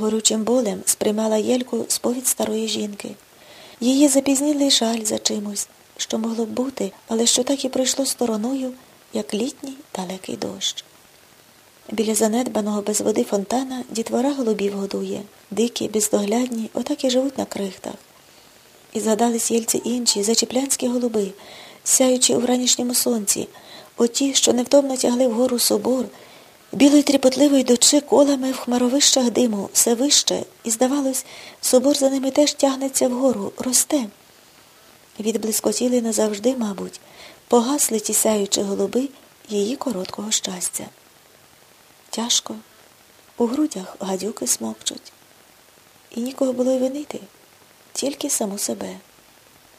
Горючим болем сприймала Єльку сповідь старої жінки. Її запізнілий жаль за чимось, що могло б бути, але що так і пройшло стороною, як літній далекий дощ. Біля занедбаного без води фонтана дітвора голубів годує, дикі, бездоглядні, отак і живуть на крихтах. І згадались Єльці інші, зачіплянські голуби, сяючи у ранішньому сонці, оті, що невтомно тягли вгору собор, білої тріпотливої дочи колами в хмаровищах диму, все вище, і, здавалось, собор за ними теж тягнеться вгору, росте. Відблискотіли назавжди, мабуть, погасли ті сяючі голуби її короткого щастя. Тяжко, у грудях гадюки смокчуть. І нікого було й винити, тільки саму себе.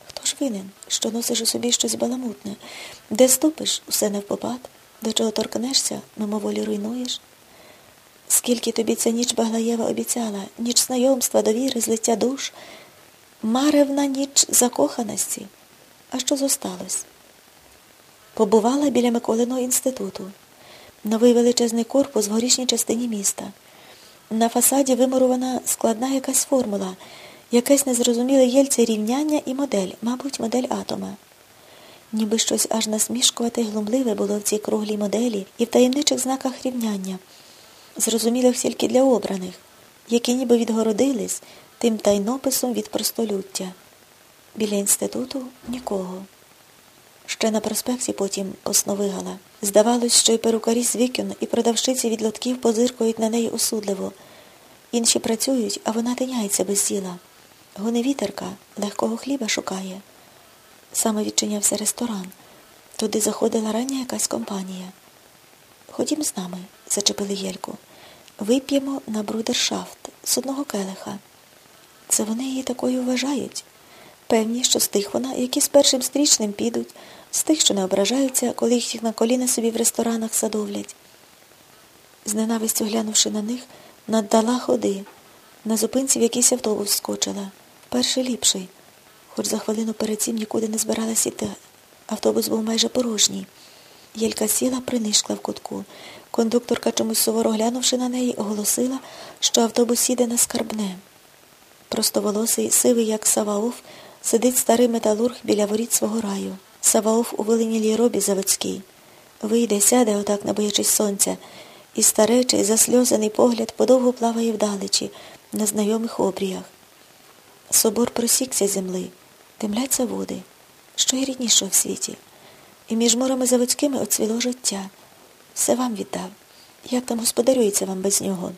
Хто ж винен, що носиш у собі щось баламутне, де ступиш усе невпопад, до чого торкнешся, мимоволі руйнуєш? Скільки тобі ця ніч Баглаєва обіцяла, ніч знайомства, довіри, злиття душ, маревна ніч закоханості. А що зосталось? Побувала біля Миколиного інституту. Новий величезний корпус в горішній частині міста. На фасаді вимурована складна якась формула, якесь незрозуміле єльце рівняння і модель, мабуть, модель атома. Ніби щось аж насмішкувате й глумливе було в цій круглій моделі і в таємничих знаках рівняння, зрозумілих тільки для обраних, які ніби відгородились тим тайнописом від простолюття. Біля інституту нікого. Ще на проспекті потім посновигала. Здавалось, що й перукарі з вікон, і продавщиці від лотків позиркують на неї осудливо. Інші працюють, а вона тиняється без діла. Гони вітерка, легкого хліба шукає. Саме відчинявся ресторан. Туди заходила рання якась компанія. Ходім з нами, зачепили Єльку. Вип'ємо на брудершафт з одного келиха. Це вони її такою вважають. Певні, що з тих вона, які з першим стрічним підуть, з тих, що не ображаються, коли їх на коліна собі в ресторанах садовлять. З ненавистю глянувши на них, наддала ходи. На зупинці в якийсь автобус скочила. Перший ліпший. Хоч за хвилину перед цим нікуди не збиралась іти. Автобус був майже порожній. Єлька сіла, принишкла в кутку. Кондукторка, чомусь суворо глянувши на неї, оголосила, що автобус їде на скарбне. Простоволосий, сивий, як Саваоф, сидить старий металург біля воріт свого раю. Саваоф у виленілій робі заводській. Вийде, сяде, отак, не боячись сонця, і старечий, засльозаний погляд подовго плаває вдалечі, на знайомих обріях. Собор просікся земли, темляться води, що й ріднішого в світі. І між морами заводськими оцвіло життя. Все вам віддав. Як там господарюється вам без нього?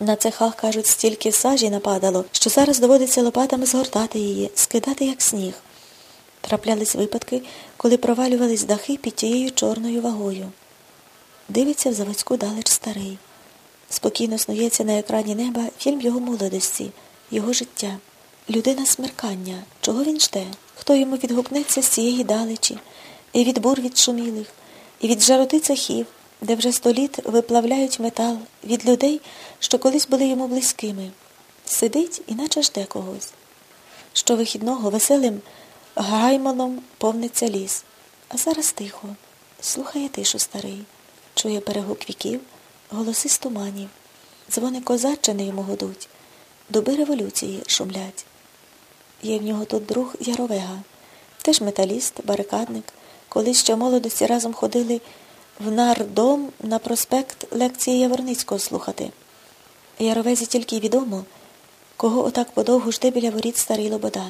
На цехах, кажуть, стільки сажі нападало, що зараз доводиться лопатами згортати її, скидати, як сніг. Траплялись випадки, коли провалювались дахи під тією чорною вагою. Дивиться в заводську далеч старий. Спокійно снується на екрані неба фільм його молодості, його життя. Людина смеркання. Чого він жде? Хто йому відгукнеться з цієї далечі, і від бур відшумілих, і від жароти цехів, де вже сто літ виплавляють метал, від людей, що колись були йому близькими. Сидить, іначе жде когось. Щовихідного веселим гаймоном повниться ліс. А зараз тихо. Слухає тишу старий, чує перегук віків, голоси з туманів. Дзвони козаччини йому годуть, дуби революції шумлять. Є в нього тут друг Яровега, теж металіст, барикадник. Колись ще молодості разом ходили в нардом на проспект лекції Яворницького слухати. Яровезі тільки відомо, кого отак подовгу жде біля воріт старий Лобода.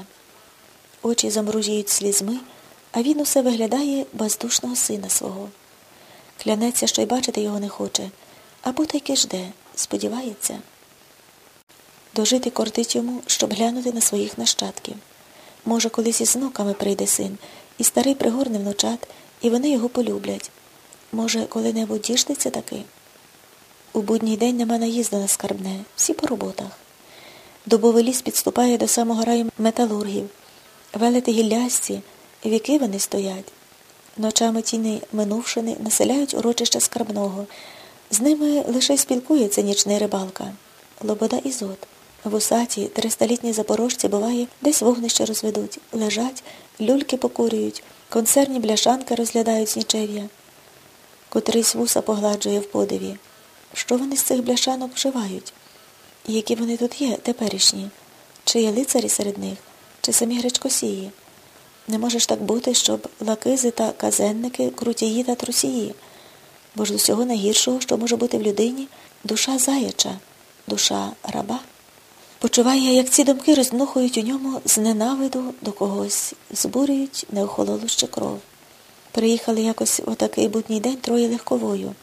Очі замружіють слізьми, а він усе виглядає бездушного сина свого. Клянеться, що й бачити його не хоче, або таки жде, сподівається. Дожити кортить йому, щоб глянути на своїх нащадків. Може, колись із внуками прийде син, і старий пригорне внучат, і вони його полюблять. Може, коли-небудь діждеться таки? У будній день нема наїзду на скарбне, всі по роботах. Добовий ліс підступає до самого раю металургів. Велети гіллясці, віки вони стоять. Ночами тіни минувшини населяють урочища скарбного. З ними лише спілкується нічний рибалка. Лобода і зот. Вусаті, тристолітні запорожці, буває, десь вогнище розведуть, лежать, люльки покурюють, концерні бляшанки розглядають з нічев'я. Котрийсь вуса погладжує в подиві. Що вони з цих бляшанок вживають? Які вони тут є, теперішні? Чи є лицарі серед них, чи самі гречкосії? Не може ж так бути, щоб лакизи та казенники, крутії та трусії. Бо ж з усього найгіршого, що може бути в людині, душа заяча, душа раба. Почуває, як ці думки роздмухують у ньому з ненавиду до когось, збурюють неохололу ще кров. Приїхали якось у такий будній день троє легковою.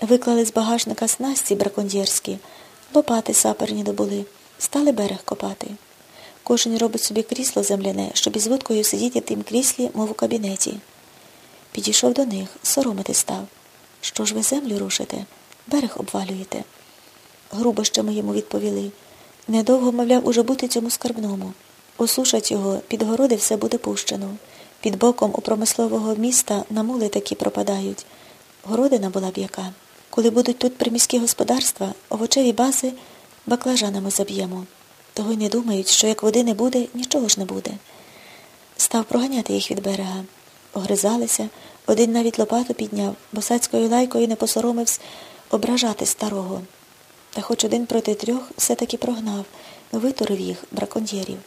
Виклали з багажника снасті браконьєрські, лопати саперні добули, стали берег копати. Кожен робить собі крісло земляне, щоб із вудкою сидіти в тим кріслі, мов у кабінеті. Підійшов до них, соромити став. Що ж ви землю рушите? Берег обвалюєте. Грубо ще ми йому відповіли. Недовго, мовляв, уже бути цьому скарбному. Осушать його, під городи все буде пущено. Під боком у промислового міста на мули такі пропадають. Городина була б яка. Коли будуть тут приміські господарства, овочеві бази баклажанами заб'ємо. Того й не думають, що як води не буде, нічого ж не буде. Став проганяти їх від берега. Огризалися, один навіть лопату підняв, босацькою лайкою не посоромився ображати старого. Та хоч один проти трьох все-таки прогнав, витурив їх, браконьєрів.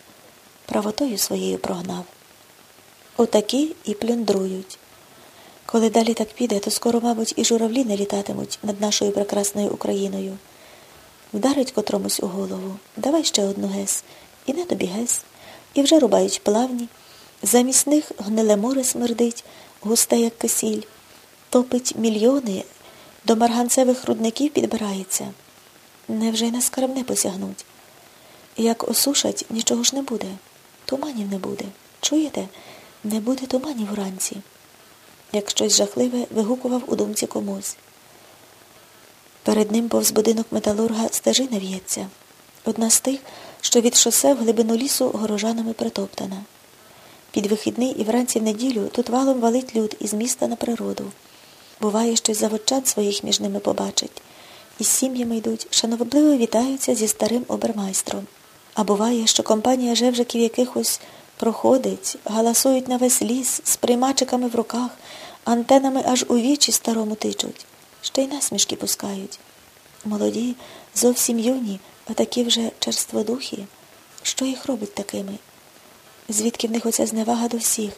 Правотою своєю прогнав. Отакі і плюндрують. Коли далі так піде, то скоро, мабуть, і журавлі не літатимуть над нашою прекрасною Україною. Вдарить котромусь у голову, давай ще одну гес, і не тобі гес, і вже рубають плавні. Замість них гниле море смердить, густе, як кисіль, топить мільйони, до марганцевих рудників підбирається. Невже й на скарбне посягнуть? Як осушать, нічого ж не буде. Туманів не буде. Чуєте? Не буде туманів вранці. Як щось жахливе вигукував у думці комусь. Перед ним повз будинок металурга стежина в'ється. Одна з тих, що від шосе в глибину лісу горожанами притоптана. Під вихідний і вранці в неділю тут валом валить люд із міста на природу. Буває, щось заводчан своїх між ними побачить. Із сім'ями йдуть, шановливо вітаються зі старим обермайстром. А буває, що компанія жевжиків якихось проходить, галасують на весь ліс з приймачиками в руках, антенами аж у вічі старому тичуть, ще й насмішки пускають. Молоді, зовсім юні, а такі вже черстводухі. Що їх робить такими? Звідки в них оця зневага до всіх,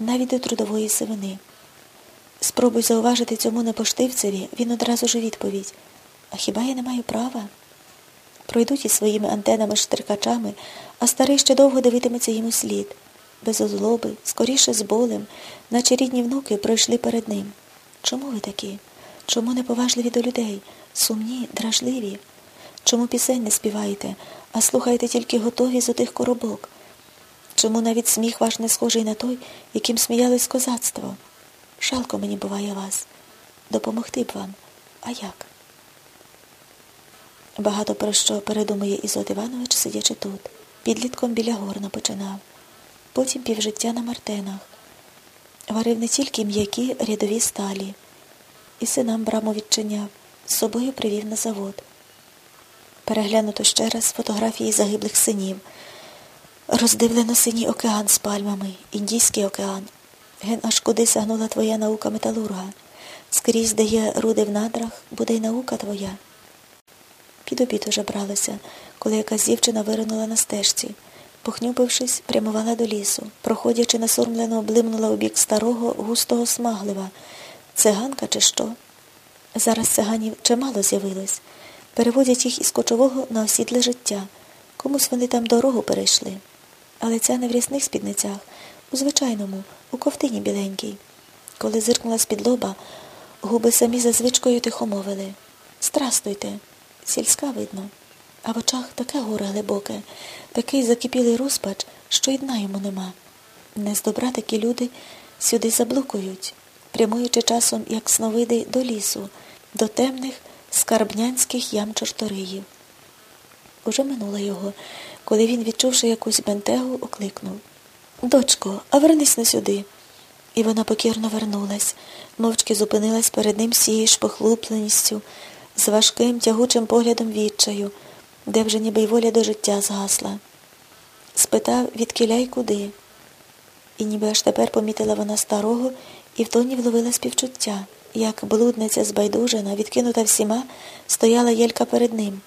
навіть до трудової сивини? Спробуй зауважити цьому непоштивцеві, він одразу ж відповідь. А хіба я не маю права? Пройдуть із своїми антенами штрикачами, а старий ще довго дивитиметься йому слід. Без озлоби, скоріше з болем, наче рідні внуки пройшли перед ним. Чому ви такі? Чому неповажливі до людей, сумні, дражливі? Чому пісень не співаєте, а слухаєте тільки готові з отих коробок? Чому навіть сміх ваш не схожий на той, яким сміялись козацтво? Жалко мені буває вас. Допомогти б вам. А як? Багато про що передумує Ізот Іванович, сидячи тут. Підлітком біля горна починав. Потім півжиття на мартенах. Варив не тільки м'які рядові сталі. І синам браму відчиняв, з собою привів на завод. Переглянуто ще раз фотографії загиблих синів. Роздивлено синій океан з пальмами, Індійський океан. Ген аж куди сягнула твоя наука металурга. Скрізь, де є руди в надрах, буде й наука твоя. Під обід уже бралося, коли якась дівчина виринула на стежці. Похнюпившись, прямувала до лісу. Проходячи, насурмлено облимнула у бік старого, густого смаглива. Циганка чи що? Зараз циганів чимало з'явилось. Переводять їх із кочового на осідле життя. Комусь вони там дорогу перейшли. Але ця не в рясних спідницях, у звичайному, у ковтині біленькій. Коли зиркнула з-під лоба, губи самі за звичкою тихо мовили. Страстуйте сільська видно, а в очах таке горе глибоке, такий закипілий розпач, що й дна йому нема. Не з добра такі люди сюди заблукують, прямуючи часом, як сновиди, до лісу, до темних скарбнянських ям чорториїв. Уже минуло його, коли він, відчувши якусь бентегу, окликнув Дочко, а вернись на сюди. І вона покірно вернулась, мовчки зупинилась перед ним всією ж похлупленістю, з важким тягучим поглядом відчаю, де вже ніби й воля до життя згасла. Спитав, відкиля й куди. І ніби аж тепер помітила вона старого і в тоні вловила співчуття, як блудниця збайдужена, відкинута всіма, стояла Єлька перед ним.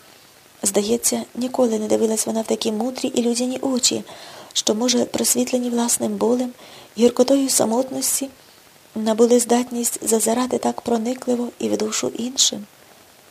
Здається, ніколи не дивилась вона в такі мудрі і людяні очі, що, може, просвітлені власним болем, гіркотою самотності, набули здатність зазирати так проникливо і в душу іншим.